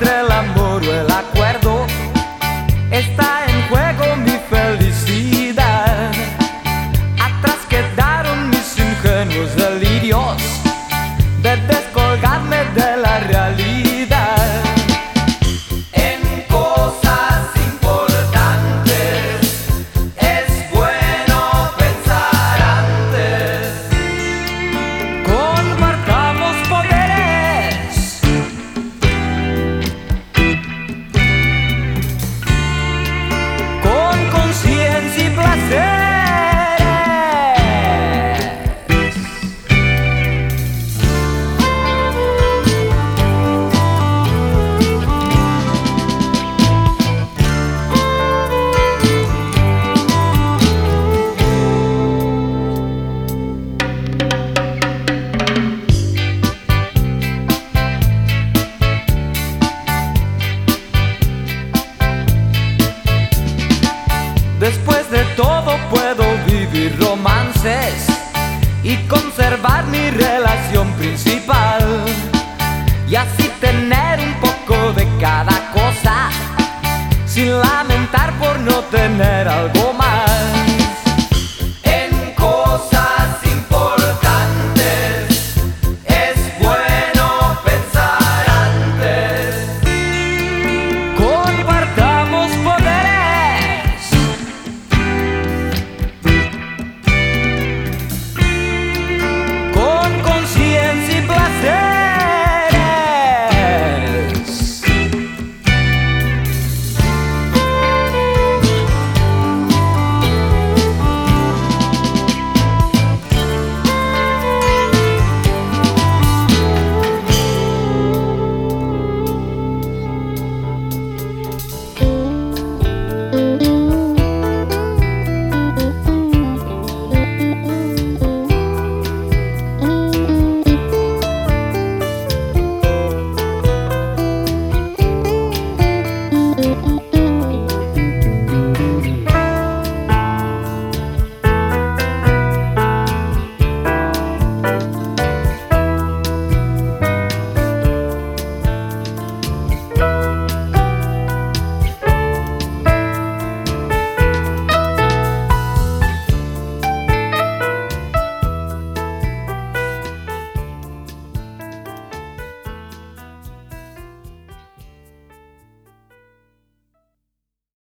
entre Después de todo puedo vivir romances y conservar mi relación principal y así tener un poco de cada cosa sin lamentar por no tener algo más.